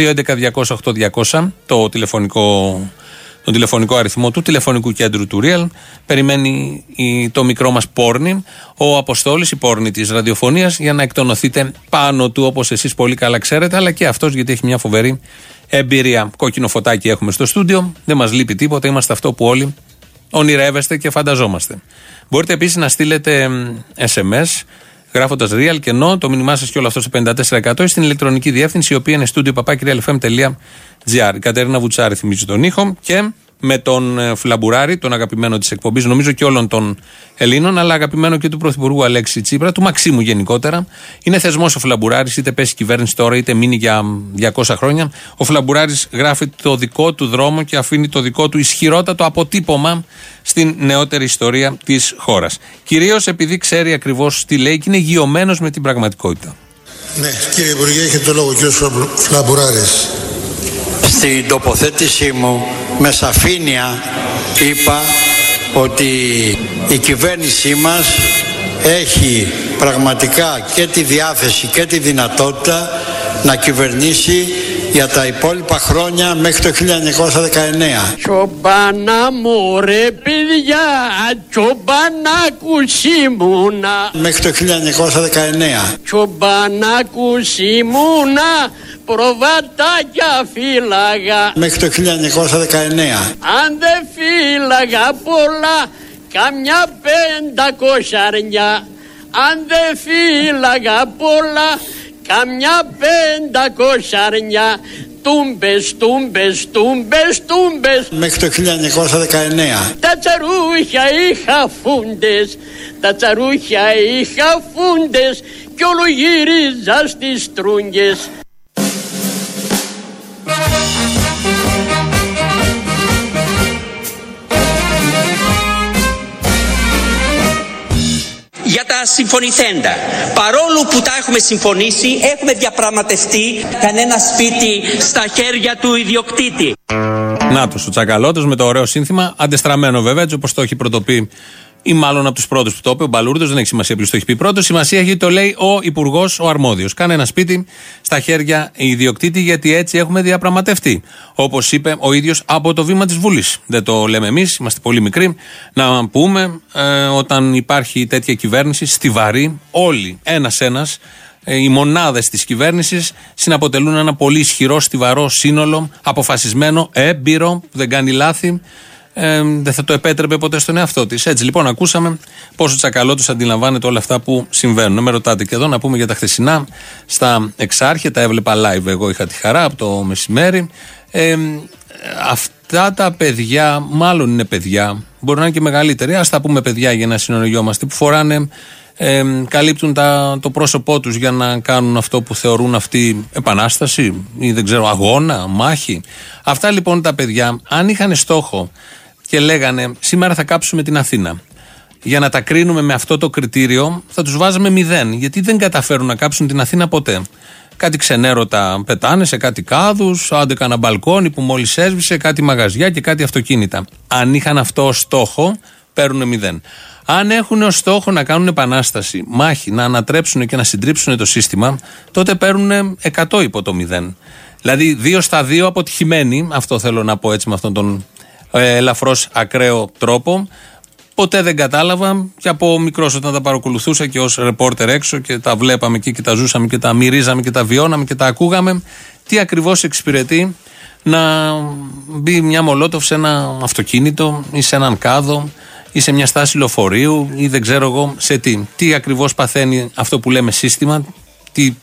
211-200-8200, το τηλεφωνικό, τον τηλεφωνικό αριθμό του τηλεφωνικού κέντρου του Real, περιμένει το μικρό μας πόρνη, ο Αποστόλης, η πόρνη της ραδιοφωνίας, για να εκτονωθείτε πάνω του, όπως εσείς πολύ καλά ξέρετε, αλλά και αυτός γιατί έχει μια φοβερή εμπειρία. Κόκκινο φωτάκι έχουμε στο στούντιο, δεν μας λείπει τίποτα, είμαστε αυτό που όλοι ονειρεύεστε και φανταζόμαστε. Μπορείτε επίσης να στείλετε SMS γράφοντας real και no, το μήνυμά σας και όλο αυτό σε 54% στην ηλεκτρονική διεύθυνση, η οποία είναι studio papakirialfm.gr. Η Κατέρινα Βουτσάρη θυμίζει τον ήχο και με τον ε, Φλαμπουράρη, τον αγαπημένο της εκπομπής, νομίζω και όλων των Ελλήνων, αλλά αγαπημένο και του Πρωθυπουργού Αλέξη Τσίπρα, του Μαξίμου γενικότερα. Είναι θεσμός ο Φλαμπουράρη, είτε πέσει κυβέρνηση τώρα, είτε μείνει για 200 χρόνια. Ο Φλαμπουράρη γράφει το δικό του δρόμο και αφήνει το δικό του ισχυρότατο αποτύπωμα στην νεότερη ιστορία της χώρας. Κυρίως επειδή ξέρει ακριβώς τι λέει και είναι γειωμένο με την πραγματικότητα. Ναι, κύριε Υπουργέ, έχετε το λόγο, κύριος Φλαμπουράρη. Στην τοποθέτησή μου με σαφήνεια είπα ότι η κυβέρνησή μας έχει πραγματικά και τη διάθεση και τη δυνατότητα να κυβερνήσει για τα υπόλοιπα χρόνια μέχρι το 1919. Τσομπάνα μου ρε παιδιά, τσομπανάκους ήμουνα. Μέχρι το 1919. Τσομπανάκους ήμουνα, προβατάκια φύλαγα. Μέχρι το 1919. Αν δεν φύλαγα πολλά, καμιά πεντακόσαρνια. Αν δεν φύλαγα πολλά, καμιά πεντακόσαρνια. Τούμπες, τούμπες, τούμπες, τούμπες. Μέχρι το 1919 Τα τσαρούχια είχα φούντες. Τα τσαρούχια είχα φούντες. Κι όλο γύριζα στις τρούγκες συμφωνηθέντα. Παρόλο που τα έχουμε συμφωνήσει, έχουμε διαπραγματευτεί κανένα σπίτι στα χέρια του ιδιοκτήτη. Να ο Τσακαλώτος με το ωραίο σύνθημα, αντεστραμμένο βέβαια, έτσι όπως το έχει πρωτοποιεί ή μάλλον από τους πρώτου που το είπε, ο Μπαλούρδος, δεν έχει σημασία ποιος το έχει πει πρώτος. Σημασία έχει το λέει ο Υπουργός, ο Αρμόδιος. Κάνε ένα σπίτι στα χέρια ιδιοκτήτη, γιατί έτσι έχουμε διαπραγματευτεί. Όπως είπε ο ίδιος από το βήμα της Βουλής. Δεν το λέμε εμείς, είμαστε πολύ μικροί. Να πούμε, ε, όταν υπάρχει τέτοια κυβέρνηση, στιβαρή, όλοι, ένα-ένα, ε, οι μονάδες της κυβέρνησης συναποτελούν ένα πολύ ισχυρό, στιβαρό σύνολο, αποφασισμένο, έμπειρο, που δεν κάνει λάθη, ε, δεν θα το επέτρεπε ποτέ στον εαυτό της. Έτσι λοιπόν, ακούσαμε πόσο τσακαλό του αντιλαμβάνεται όλα αυτά που συμβαίνουν. Με ρωτάτε και εδώ να πούμε για τα χθεσινά στα εξάρχεια. Τα έβλεπα live. Εγώ είχα τη χαρά από το μεσημέρι. Ε, αυτά τα παιδιά, μάλλον είναι παιδιά, μπορεί να είναι και μεγαλύτεροι. Α τα πούμε παιδιά για να συνολογιόμαστε, που φοράνε ε, καλύπτουν τα, το πρόσωπό τους για να κάνουν αυτό που θεωρούν αυτοί επανάσταση ή δεν ξέρω αγώνα, μάχη. Αυτά λοιπόν τα παιδιά αν είχαν στόχο και λέγανε σήμερα θα κάψουμε την Αθήνα. Για να τα κρίνουμε με αυτό το κριτήριο θα τους βάζαμε μηδέν γιατί δεν καταφέρουν να κάψουν την Αθήνα ποτέ. Κάτι ξενέρωτα πετάνε σε κάτι κάδους, άντε κανένα μπαλκόνι που μόλις έσβησε, κάτι μαγαζιά και κάτι αυτοκίνητα. Αν είχαν αυτό ως στόχο, παίρνουν μηδέν. Αν έχουν ως στόχο να κάνουν επανάσταση, μάχη, να ανατρέψουν και να συντρίψουν το σύστημα, τότε παίρνουν 100 υπό το μηδέν. Δηλαδή, δύο στα δύο αποτυχημένοι, αυτό θέλω να πω έτσι με αυτόν τον ε, ελαφρώς ακραίο τρόπο. Ποτέ δεν κατάλαβα και από μικρός όταν τα παρακολουθούσα και ως ρεπόρτερ έξω και τα βλέπαμε εκεί και τα ζούσαμε και τα μυρίζαμε και τα βιώναμε και τα ακούγαμε, τι ακριβώς εξυπηρετεί να μπει μια μολότοφ σε ένα αυτοκίνητο ή σε έναν κάδο ή σε μια στάση λεωφορείου ή δεν ξέρω εγώ σε τι. Τι ακριβώς παθαίνει αυτό που λέμε σύστημα, τι,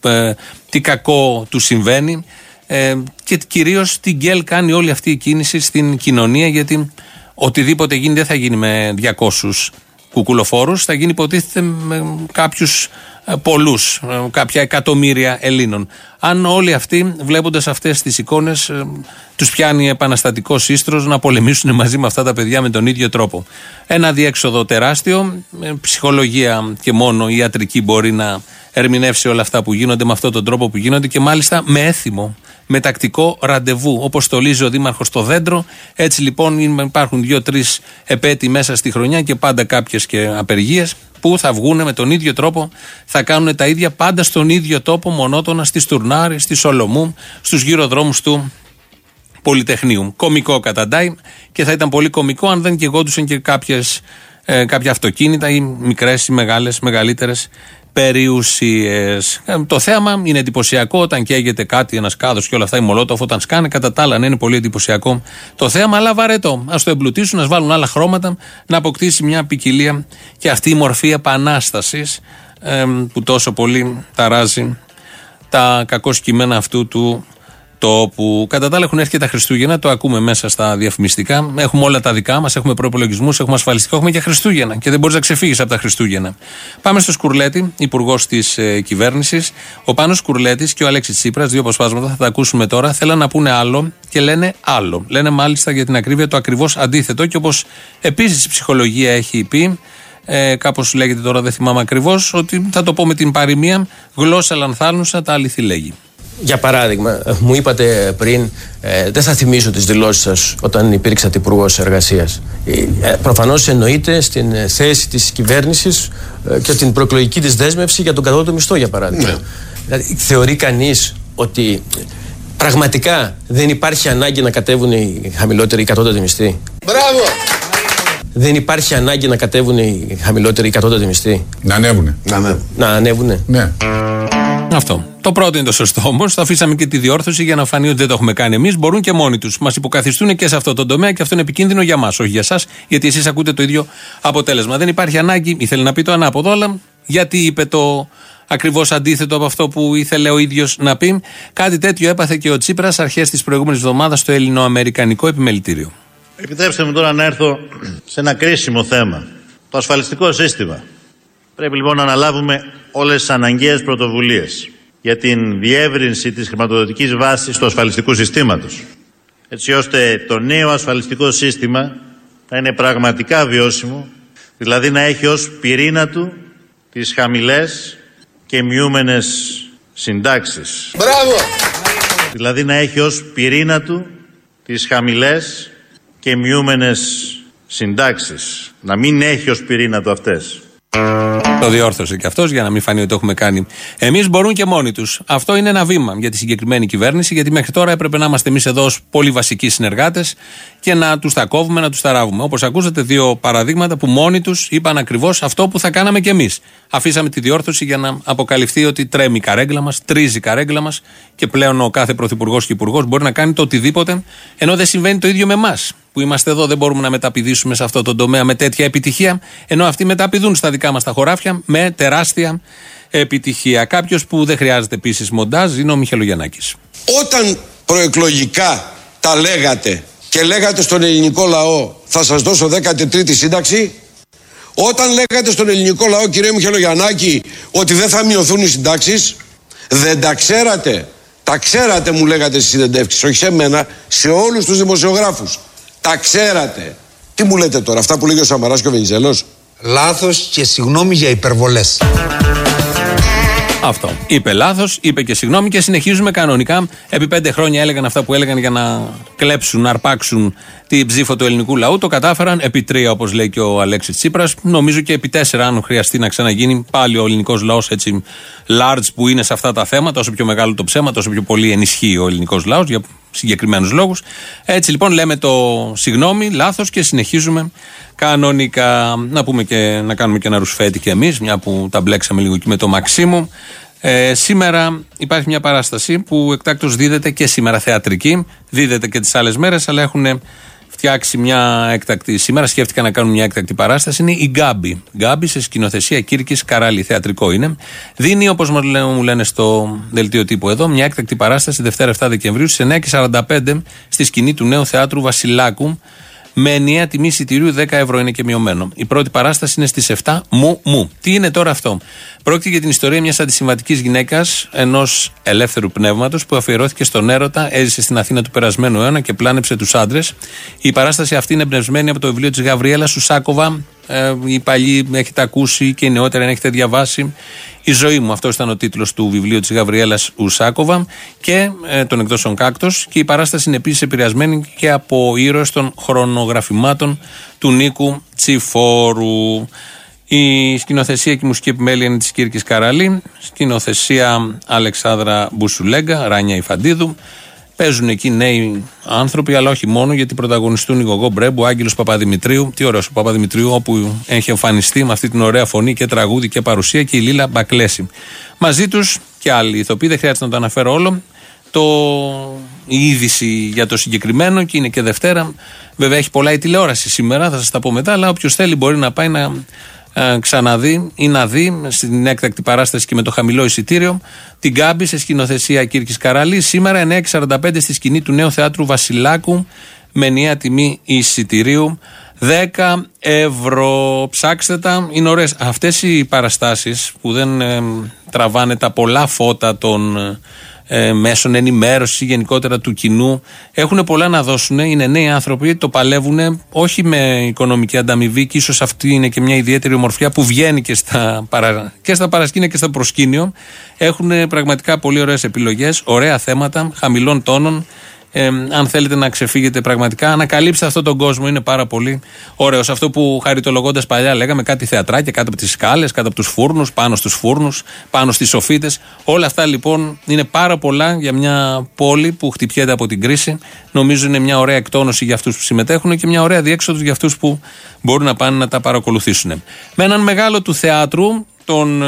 ε, τι κακό του συμβαίνει ε, και κυρίως τι γκέλ κάνει όλη αυτή η κίνηση στην κοινωνία γιατί οτιδήποτε γίνει δεν θα γίνει με 200 κουκουλοφόρους, θα γίνει υποτίθεται με κάποιους ε, πολλούς, ε, κάποια εκατομμύρια Ελλήνων. Αν όλοι αυτοί, βλέποντας αυτές τις εικόνες, ε, τους πιάνει επαναστατικός σύστρο να πολεμήσουν μαζί με αυτά τα παιδιά με τον ίδιο τρόπο. Ένα διέξοδο τεράστιο. Ψυχολογία και μόνο η ιατρική μπορεί να ερμηνεύσει όλα αυτά που γίνονται με αυτόν τον τρόπο που γίνονται και μάλιστα με έθιμο, με τακτικό ραντεβού. Όπως το λύζει ο Δήμαρχος στο δέντρο, έτσι λοιπόν υπάρχουν δύο-τρεις επέτειοι μέσα στη χρονιά και πάντα κάποιες και απεργίες που θα βγουν με τον ίδιο τρόπο, θα κάνουν τα ίδια πάντα στον ίδιο τόπο, μονότονα στη Στουρνάρη, στη Σολομού, στους γύρω δρόμου του Πολυτεχνείου. Κομικό καταντάει και θα ήταν πολύ κομικό αν δεν κεγόντουσαν και κάποιες, ε, κάποια αυτοκίνητα ή μικρές ή μεγάλες, μεγαλύτερες περιουσίες. Ε, το θέαμα είναι εντυπωσιακό όταν καίγεται κάτι, ένας κάδος και όλα αυτά, η Μολότοφ όταν σκάνε. Κατά τα άλλα, ναι, είναι πολύ εντυπωσιακό το θέαμα, αλλά βαρετό. Α το εμπλουτίσουν, ας βάλουν άλλα χρώματα, να αποκτήσει μια ποικιλία και αυτή η μορφή επανάστασης ε, που τόσο πολύ ταράζει τα κακό κείμενα αυτού του που κατά τα άλλα έχουν έρθει και τα Χριστούγεννα, το ακούμε μέσα στα διαφημιστικά. Έχουμε όλα τα δικά μας, έχουμε προπολογισμούς, έχουμε ασφαλιστικό, έχουμε και Χριστούγεννα. Και δεν μπορείς να ξεφύγεις από τα Χριστούγεννα. Πάμε στο Σκουρλέτη, υπουργός της ε, κυβέρνησης. Ο Πάνος Σκουρλέτης και ο Αλέξης Τσίπρας, δύο αποσπάσματα, θα τα ακούσουμε τώρα. Θέλαν να πούνε άλλο και λένε άλλο. Λένε μάλιστα για την ακρίβεια το ακριβώς αντίθετο. Και όπως επίσης η ψυχολογία έχει πει, ε, κάπως λέγεται τώρα, δεν θυμάμαι ακριβώς, ότι θα το πω με την παροιμία, γλώσσα λανθάνουσα, τα αληθή λέγει. Για παράδειγμα, μου είπατε πριν, ε, δεν θα θυμίσω τις δηλώσεις σας όταν υπήρξατε υπουργός εργασίας. Ε, προφανώς εννοείται στην θέση της κυβέρνησης ε, και την προεκλογική της δέσμευση για τον κατώτατο μισθό, για παράδειγμα. Ναι. Δηλαδή, θεωρεί κανείς ότι Πραγματικά δεν υπάρχει ανάγκη να κατέβουν οι χαμηλότεροι κατώτατοι μισθοί; Μπράβο! Δεν υπάρχει ανάγκη να κατέβουν οι χαμηλότεροι κατώτατοι μισθοί; Να ανέβουνε. Να ανέβουν. Να ανέβουνε. Ναι. Αυτό. Το πρώτο είναι το σωστό όμως. Θα αφήσαμε και τη διόρθωση για να φανεί ότι δεν το έχουμε κάνει εμείς. Μπορούν και μόνοι τους. Μας υποκαθιστούν και σε αυτό το τομέα και αυτό είναι επικίνδυνο για μας, όχι για εσά, γιατί εσείς ακούτε το ίδιο αποτέλεσμα. Δεν υπάρχει ανάγκη, ήθελε να πει το ανάποδο, αλλά γιατί είπε το ακριβώς αντίθετο από αυτό που ήθελε ο ίδιος να πει. Κάτι τέτοιο έπαθε και ο Τσίπρας αρχές της προηγούμενης εβδομάδας στο Ελληνοαμερικανικό επιμελητήριο. Επιτρέψτε μου τώρα να έρθω σε ένα κρίσιμο θέμα. Το ασφαλιστικό σύστημα. Πρέπει λοιπόν να αναλάβουμε όλες τις αναγκαίες πρωτοβουλίες για την διεύρυνση της χρηματοδοτικής βάσης του ασφαλιστικού συστήματος. Έτσι ώστε το νέο ασφαλιστικό σύστημα να είναι πραγματικά βιώσιμο, δηλαδή να έχει ως πυρήνα του τις χαμηλές και μειούμενες συντάξεις. Μπράβο! Δηλαδή να έχει ως πυρήνα του τις χαμηλές και μειούμενες συντάξεις. Να μην έχει ως πυρήνα του αυτές. Το διόρθωσε και αυτός για να μην φανεί ότι το έχουμε κάνει. Εμείς μπορούν και μόνοι τους. Αυτό είναι ένα βήμα για τη συγκεκριμένη κυβέρνηση, γιατί μέχρι τώρα έπρεπε να είμαστε εμείς εδώ ως πολύ βασικοί συνεργάτες και να τους τα κόβουμε, να τους τα ράβουμε. Όπως ακούσατε, δύο παραδείγματα που μόνοι τους είπαν ακριβώς αυτό που θα κάναμε κι εμείς. Αφήσαμε τη διόρθωση για να αποκαλυφθεί ότι τρέμει η καρέγκλα μας, τρίζει η καρέγκλα μας και πλέον ο κάθε πρωθυπουργός και υπουργός μπορεί να κάνει το οτιδήποτε, ενώ δεν συμβαίνει το ίδιο με εμάς που είμαστε εδώ, δεν μπορούμε να μεταπηδήσουμε σε αυτό το τομέα με τέτοια επιτυχία, ενώ αυτοί μεταπηδούν στα δικά μας τα χωράφια με τεράστια επιτυχία. Κάποιος που δεν χρειάζεται επίσης μοντάζ είναι ο Μιχελογιαννάκη. Όταν προεκλογικά τα λέγατε και λέγατε στον ελληνικό λαό θα σας δώσω 13η σύνταξη όταν λέγατε στον ελληνικό λαό κύριε Μιχελογιαννάκη ότι δεν θα μειωθούν οι συντάξεις δεν τα ξέρατε τα ξέρατε μου λέγατε στις συνεντεύξεις όχι σε μένα σε όλους τους δημοσιογράφους τα ξέρατε τι μου λέτε τώρα αυτά που λέγει ο Σαμαράς και ο Βενιζέλος; Λάθος και συγγνώμη για υπερβολές Αυτό. Είπε λάθος, είπε και συγγνώμη και συνεχίζουμε κανονικά. Επί πέντε χρόνια έλεγαν αυτά που έλεγαν για να κλέψουν, να αρπάξουν την ψήφο του ελληνικού λαού. Το κατάφεραν επί τρία, όπως λέει και ο Αλέξης Τσίπρας. Νομίζω και επί τέσσερα, αν χρειαστεί να ξαναγίνει πάλι ο ελληνικός λαός έτσι large που είναι σε αυτά τα θέματα. Όσο πιο μεγάλο το ψέμα, τόσο πιο πολύ ενισχύει ο ελληνικός λαός για συγκεκριμένους λόγους. Έτσι λοιπόν λέμε το συγγνώμη, λάθος και συνεχίζουμε κανονικά. Να πούμε και να κάνουμε και ένα ρουσφέτη και εμείς, μια που τα μπλέξαμε λίγο και με το Μαξίμου. Ε, σήμερα υπάρχει μια παράσταση που εκτάκτως δίδεται και σήμερα θεατρική. Δίδεται και τις άλλες μέρες, αλλά έχουν φτιάξει μια έκτακτη. Σήμερα σκέφτηκαν να κάνουν μια έκτακτη παράσταση. Είναι η Γκάμπη. Γκάμπη σε σκηνοθεσία Κύρκης Καράλη. Θεατρικό είναι. Δίνει, όπως μου λένε στο δελτίο τύπου εδώ, μια έκτακτη παράσταση Δευτέρα 7 Δεκεμβρίου στις 9.45 στη σκηνή του νέου θεάτρου Βασιλάκου με ενιαία τιμή εισιτηρίου 10 ευρώ είναι και μειωμένο. Η πρώτη παράσταση είναι στις 7 μου μου. Τι είναι τώρα αυτό; Πρόκειται για την ιστορία μιας αντισυμβατικής γυναίκας, ενός ελεύθερου πνεύματος που αφιερώθηκε στον έρωτα, έζησε στην Αθήνα του περασμένου αιώνα και πλάνεψε τους άντρες. Η παράσταση αυτή είναι εμπνευσμένη από το βιβλίο της Γαβριέλα Σουσάκοβα. Ε, οι παλιοί έχετε ακούσει και οι νεότεροι αν έχετε διαβάσει. Η ζωή μου, αυτός ήταν ο τίτλος του βιβλίου της Γαβριέλας Ουσάκοβα και ε, των εκδόσεων Κάκτος. Και η παράσταση είναι επίσης επηρεασμένη και από ήρωες των χρονογραφημάτων του Νίκου Τσιφόρου. Η σκηνοθεσία και η μουσική επιμέλεια είναι της Κύρκης Καραλή. Σκηνοθεσία Αλεξάνδρα Μπουσουλέγκα, Ράνια Ιφαντίδου. Παίζουν εκεί νέοι άνθρωποι, αλλά όχι μόνο, γιατί πρωταγωνιστούν η Γογό Μπρέμπου, ο Άγγελος Παπαδημητρίου. Τι ωραίος ο Παπαδημητρίου, όπου έχει εμφανιστεί με αυτή την ωραία φωνή και τραγούδι και παρουσία και η Λίλα Μπακλέση. Μαζί τους και άλλοι ηθοποιοί, δεν χρειάζεται να το αναφέρω όλο. Το, η είδηση για το συγκεκριμένο και είναι και Δευτέρα. Βέβαια έχει πολλά η τηλεόραση σήμερα, θα σας τα πω μετά, αλλά όποιος θέλει μπορεί να πάει να ε, ξαναδεί ή να δει στην έκτακτη παράσταση και με το χαμηλό εισιτήριο την Κάμπη σε σκηνοθεσία Κύρκης Καραλή. Σήμερα 9.45 στη σκηνή του νέου θεάτρου Βασιλάκου με νέα τιμή εισιτηρίου 10 ευρώ. Ψάξτε τα, είναι ωραίες. Αυτές οι παραστάσεις που δεν ε, τραβάνε τα πολλά φώτα των ε, μέσων ενημέρωσης γενικότερα του κοινού. Έχουν πολλά να δώσουν. Είναι νέοι άνθρωποι, το παλεύουν όχι με οικονομική ανταμοιβή και ίσως αυτή είναι και μια ιδιαίτερη ομορφιά που βγαίνει και στα, παρα, και στα παρασκήνια και στα προσκήνιο. Έχουν πραγματικά πολύ ωραίες επιλογές, ωραία θέματα, χαμηλών τόνων. Ε, αν θέλετε να ξεφύγετε πραγματικά, ανακαλύψτε αυτόν τον κόσμο. Είναι πάρα πολύ ωραίος. Αυτό που χαριτολογώντας παλιά λέγαμε κάτι θεατράκια κάτω από τις σκάλες, κάτω από τους φούρνους, πάνω στους φούρνους, πάνω στις σοφίτε. Όλα αυτά λοιπόν είναι πάρα πολλά για μια πόλη που χτυπιέται από την κρίση. Νομίζω είναι μια ωραία εκτόνωση για αυτούς που συμμετέχουν και μια ωραία διέξοδος για αυτούς που μπορούν να πάνε να τα παρακολουθήσουν. Με έναν μεγάλο του θεάτρου, τον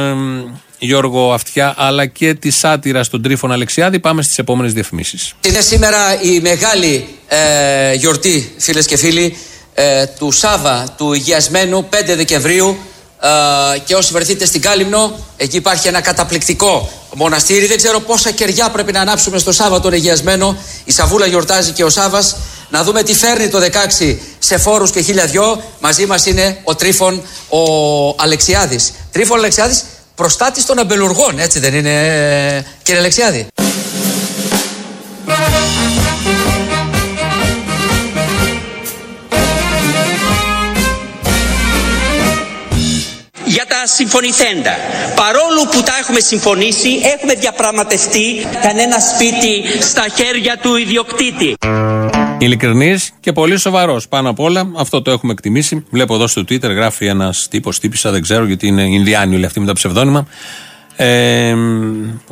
Γιώργο Αυτιά, αλλά και τη σάτυρα στον Τρίφων Αλεξιάδη. Πάμε στις επόμενες διαφημίσεις. Είναι σήμερα η μεγάλη ε, γιορτή, φίλες και φίλοι, ε, του Σάβα, του Υγειασμένου, 5 Δεκεμβρίου. Ε, και όσοι βρεθείτε στην Κάλυμνο, εκεί υπάρχει ένα καταπληκτικό μοναστήρι. Δεν ξέρω πόσα κεριά πρέπει να ανάψουμε στο Σάβα τον Αιγιασμένο. Η Σαβούλα γιορτάζει και ο Σάβας. Να δούμε τι φέρνει το 16 σε φόρους και χίλια δυο. Μαζί μας είναι ο Τρίφων ο Αλεξιάδης. Τρίφων Αλεξιάδης, προστάτης των αμπελουργών, έτσι δεν είναι, κύριε Αλεξιάδη; για τα συμφωνηθέντα. Παρόλο που τα έχουμε συμφωνήσει, έχουμε διαπραγματευτεί κανένα σπίτι στα χέρια του ιδιοκτήτη. Ειλικρινής και πολύ σοβαρός. Πάνω απ' όλα, αυτό το έχουμε εκτιμήσει. Βλέπω εδώ στο Twitter, γράφει ένας τύπος, τύπησα, δεν ξέρω γιατί είναι Ινδιάνοι όλοι αυτοί με τα ψευδόνυμα. Ε,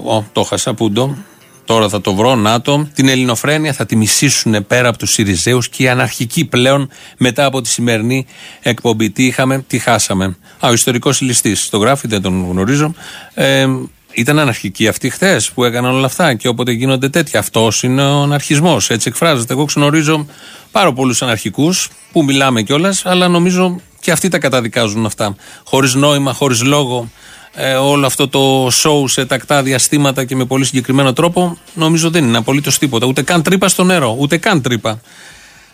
ο, το χασα, πούντο. Τώρα θα το βρω, να το. Την ελληνοφρένεια θα τη μισήσουν πέρα από τους Σιριζέους και οι αναρχικοί πλέον μετά από τη σημερινή εκπομπή. Τι είχαμε, τι χάσαμε. Α, ο ιστορικός ληστής. Το γράφει, δεν τον γνωρίζω. Ε, ήταν αναρχικοί αυτοί χθες που έκαναν όλα αυτά και όποτε γίνονται τέτοια. Αυτός είναι ο αναρχισμός. Έτσι εκφράζεται. Εγώ γνωρίζω πάρα πολλούς αναρχικούς που μιλάμε κιόλας, αλλά νομίζω και αυτοί τα καταδικάζουν αυτά. Χωρίς νόημα, χωρίς λόγο ε, όλο αυτό το show σε τακτά διαστήματα και με πολύ συγκεκριμένο τρόπο, νομίζω δεν είναι απολύτως τίποτα. Ούτε καν τρύπα στο νερό. Ούτε καν τρύπα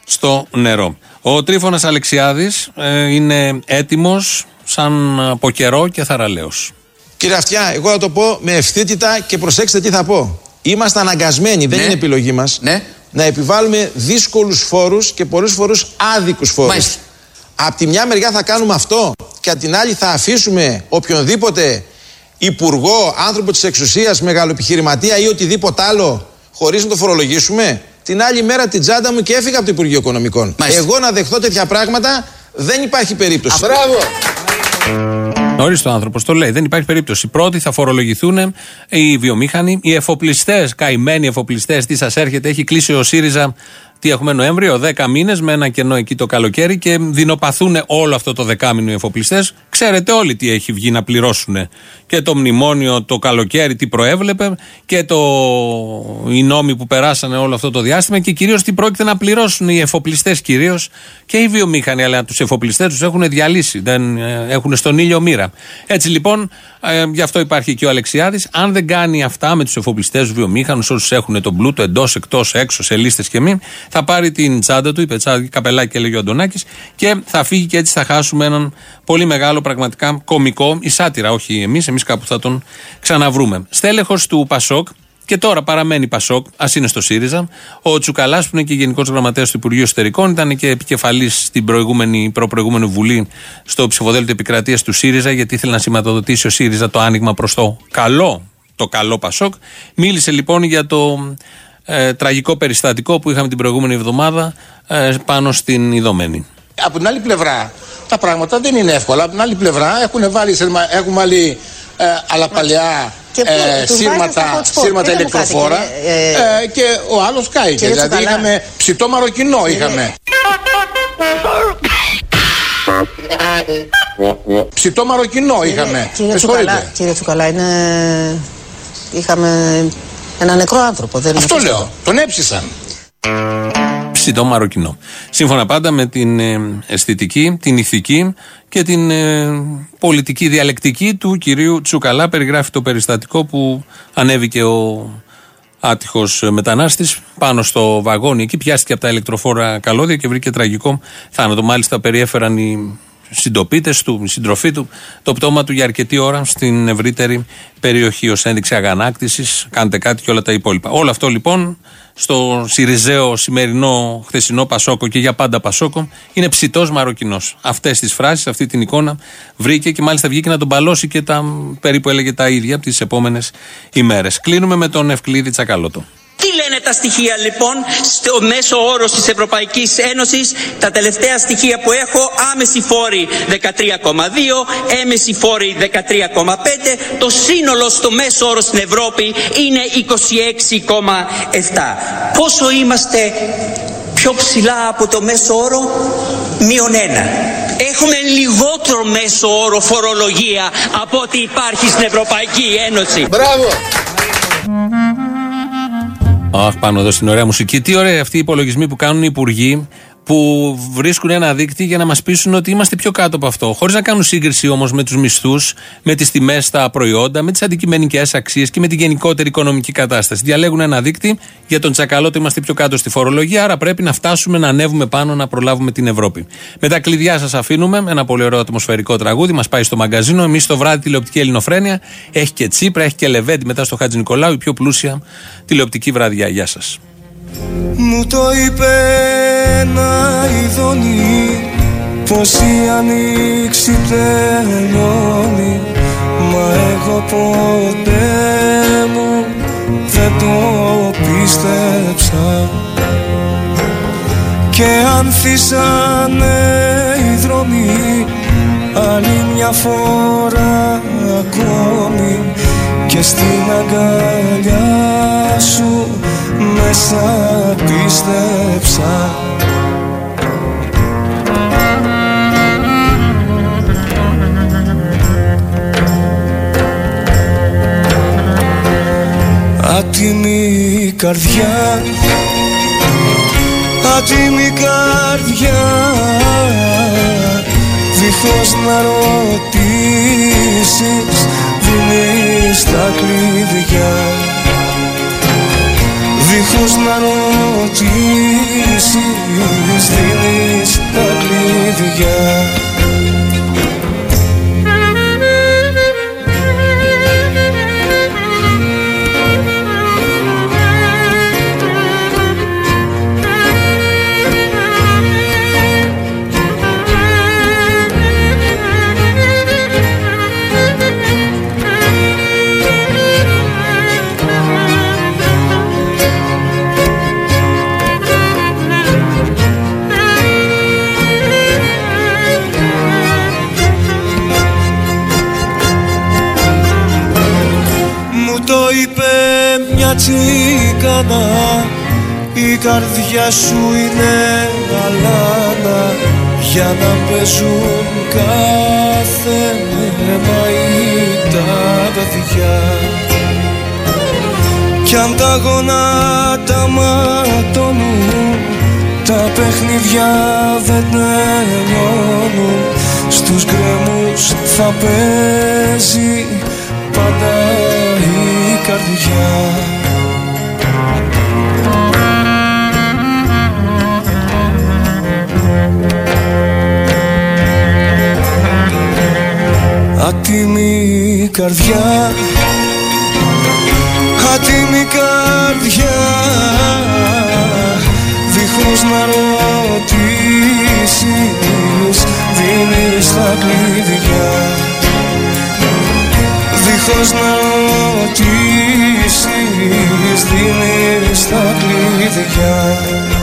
στο νερό. Ο Τρίφωνας Αλεξιάδης ε, είναι έτοιμος σαν από καιρό και θαραλέος. Κύριε Αυτιά, εγώ θα το πω με ευθύτητα και προσέξτε τι θα πω. Είμαστε αναγκασμένοι, δεν ναι. είναι επιλογή μας, ναι. να επιβάλλουμε δύσκολους φόρους και πολλούς φορού άδικους φόρους. Απ' τη μια μεριά θα κάνουμε αυτό και απ' την άλλη θα αφήσουμε οποιονδήποτε υπουργό, άνθρωπο της εξουσίας, μεγαλοεπιχειρηματία ή οτιδήποτε άλλο χωρίς να το φορολογήσουμε. Την άλλη μέρα την τσάντα μου και έφυγα από το Υπουργείο Οικονομικών. Εγώ να δεχθώ τέτοια πράγματα δεν υπάρχει περίπτωση. Μπράβο! Ορίστε ο άνθρωπος το λέει. Δεν υπάρχει περίπτωση. Πρώτοι θα φορολογηθούν οι βιομήχανοι, οι εφοπλιστές, καημένοι εφοπλιστές. Τι σας έρχεται, έχει κλείσει ο ΣΥΡΙΖΑ τι έχουμε Νοέμβριο, 10 μήνες με ένα κενό εκεί το καλοκαίρι και δεινοπαθούν όλο αυτό το δεκάμινο οι εφοπλιστές. Ξέρετε όλοι τι έχει βγει να πληρώσουν. Και το μνημόνιο το καλοκαίρι τι προέβλεπε και το... οι νόμοι που περάσανε όλο αυτό το διάστημα και κυρίως τι πρόκειται να πληρώσουν οι εφοπλιστές κυρίως και οι βιομήχανοι. Αλλά τους εφοπλιστές τους έχουν διαλύσει, δεν ε, έχουν στον ήλιο μοίρα. Έτσι λοιπόν, ε, γι' αυτό υπάρχει και ο Αλεξιάδης. Αν δεν κάνει αυτά με τους εφοπλιστές, τους βιομήχανους, όσους έχουν τον πλούτο εντός, εκτός, έξω, σε λίστες και μη, θα πάρει την τσάντα του, η πετσάδα, καπελάκι έλεγε ο Αντωνάκης, και θα φύγει και έτσι θα χάσουμε έναν πολύ μεγάλο πραγματικά κομικό, η σάτυρα, όχι εμείς, εμείς κάπου θα τον ξαναβρούμε. Στέλεχος του Πασόκ, και τώρα παραμένει Πασόκ, ας είναι στο ΣΥΡΙΖΑ. Ο Τσουκαλάς, που είναι και γενικός γραμματέας του Υπουργείου Εσωτερικών, ήταν και επικεφαλής στην προηγούμενη, προπροηγούμενη Βουλή στο ψηφοδέλτιο επικρατείας του ΣΥΡΙΖΑ, γιατί ήθελε να σηματοδοτήσει ο ΣΥΡΙΖΑ το άνοιγμα προς το καλό, το καλό Πασόκ. Μίλησε λοιπόν για το ε, τραγικό περιστατικό που είχαμε την προηγούμενη εβδομάδα ε, πάνω στην Ιδωμένη. Από την άλλη πλευρά τα πράγματα δεν είναι εύκολα. Από την άλλη πλευρά έχουν βάλει, έχουν βάλει ε, άλλα παλιά ε, σύρματα, σύρματα ηλεκτροφόρα ε, ε, και ο άλλος κάηκε. Δηλαδή είχαμε ψητό μαροκινό είχαμε. Ψητό μαροκινό είχαμε. Κύριε Τσουκαλά, κύριε Τσουκαλά, είναι... είχαμε ένα νεκρό άνθρωπο. Δεν Αυτό λέω. Τον έψησαν. Ψητό μαροκινό. Σύμφωνα πάντα με την ε, αισθητική, την ηθική και την ε, πολιτική διαλεκτική του κυρίου Τσουκαλά. Περιγράφει το περιστατικό που ανέβηκε ο άτυχος μετανάστης πάνω στο βαγόνι. Εκεί πιάστηκε από τα ηλεκτροφόρα καλώδια και βρήκε τραγικό θάνατο. Μάλιστα, περιέφεραν οι συντοπίτες του, η συντροφή του, το πτώμα του για αρκετή ώρα στην ευρύτερη περιοχή ως ένδειξη αγανάκτησης. Κάντε κάτι και όλα τα υπόλοιπα. Όλο αυτό λοιπόν στο Σιριζέο σημερινό χθεσινό Πασόκο και για πάντα Πασόκο είναι ψητός Μαροκινός. Αυτές τις φράσεις, αυτή την εικόνα βρήκε και μάλιστα βγήκε να τον παλώσει και τα περίπου έλεγε τα ίδια από τις επόμενες ημέρες. Κλείνουμε με τον Ευκλήδη Τσακαλώτο. Τι λένε τα στοιχεία λοιπόν στο μέσο όρος της Ευρωπαϊκής Ένωσης. Τα τελευταία στοιχεία που έχω άμεση φόρη 13,2 έμεση φόρη 13,5 το σύνολο στο μέσο όρο στην Ευρώπη είναι 26,7 πόσο είμαστε πιο ψηλά από το μέσο όρο; Μείον ένα. Έχουμε λιγότερο μέσο όρο φορολογία από ό,τι υπάρχει στην Ευρωπαϊκή Ένωση. Μπράβο Αχ, πάνω εδώ στην ωραία μουσική. Τι ωραία αυτοί οι υπολογισμοί που κάνουν οι υπουργοί που βρίσκουν ένα δείκτη για να μας πείσουν ότι είμαστε πιο κάτω από αυτό. Χωρίς να κάνουν σύγκριση όμως με τους μισθούς, με τις τιμές στα προϊόντα, με τις αντικειμενικές αξίες και με την γενικότερη οικονομική κατάσταση. Διαλέγουν ένα δείκτη για τον τσακαλό ότι είμαστε πιο κάτω στη φορολογία, άρα πρέπει να φτάσουμε να ανέβουμε πάνω να προλάβουμε την Ευρώπη. Με τα κλειδιά σας αφήνουμε. Ένα πολύ ωραίο ατμοσφαιρικό τραγούδι. Μας πάει στο μαγκαζίνο. Εμείς το βράδυ τηλεοπτική Ελληνοφρένεια. Έχει και Τσίπρα, έχει και Λεβέντι μετά στο Χατζη Νικολάου, η πιο πλούσια τηλεοπτική βραδιά. Γεια σας. Μου το είπε ένα ειδονή πως η ανοίξη τελειώνει Μα εγώ ποτέ μου δεν το πίστεψα. Και ανθίσανε οι δρόμοι άλλη μια φορά ακόμη. Και στην αγκαλιά σου μέσα πίστεψα. Άτιμη καρδιά Άτιμη καρδιά. Δίχως να ρωτήσεις Δίνεις τα κλειδιά Δίχως να ρωτήσεις δίνεις τα κλειδιά τσίκανα. Η καρδιά σου είναι αλάνα για να παίζουν κάθε ή τα παιδιά. Κι αν τα γονάτα ματώνουν τα παιχνίδια δεν τελειώνουν στους γκρεμούς θα παίζει πάντα η καρδιά. Άτιμη καρδιά. Άτιμη καρδιά. Δίχως να ρωτήσεις Δίνεις τα κλειδιά ίσως να κλείσεις δίνεις τα κλειδιά.